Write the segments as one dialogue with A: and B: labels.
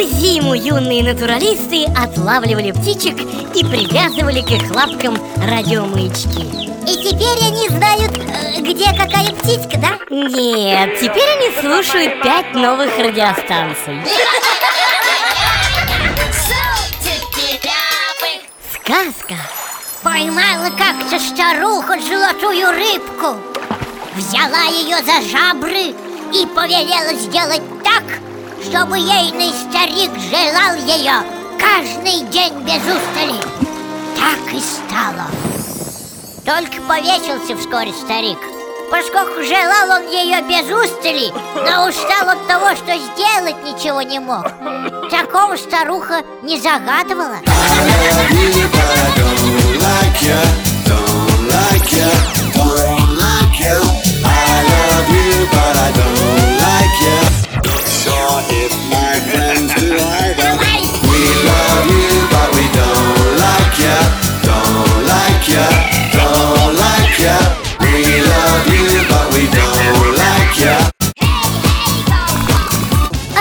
A: юные натуралисты отлавливали птичек и привязывали к их лапкам радиомаячки
B: И теперь они знают, э, где какая птичка, да?
A: Нет, теперь они слушают пять новых радиостанций. Сказка.
B: Поймала как-то старуха золотую рыбку. Взяла ее за жабры и повелела сделать так, чтобы ейный старик желал ее каждый день без устали. Так и стало. Только повесился вскоре старик. Поскольку желал он ее без устали, но устал от того, что сделать ничего не мог Такого старуха не загадывала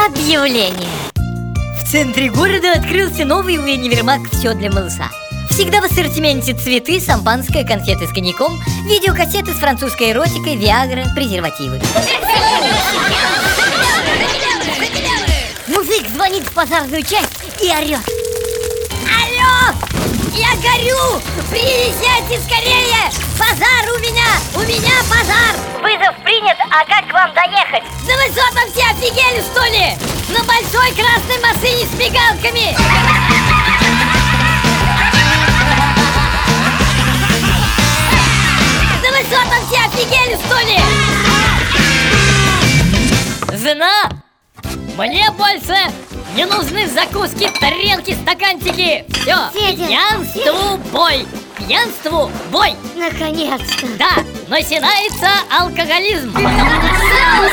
A: Объявление. В центре города открылся новый универмаг «Все для малыша» Всегда в ассортименте цветы, шампанское, конфеты с коньяком Видеокассеты с французской эротикой, виагра, презервативы звонит в пожарную часть и орет Алло! Я горю! Приезжайте скорее! Пожар у меня! У меня пожар!
C: Вызов принят, а как к вам доехать?
A: Да вы что там все офигели, что ли? На большой красной машине с мигалками! Да вы что там все офигели, что ли? Жена, мне больше не нужны закуски, тарелки, стаканчики. Все,
B: Федя,
A: пьянству бой. Пьянству бой.
B: Наконец-то.
A: Да, начинается алкоголизм.
C: Соус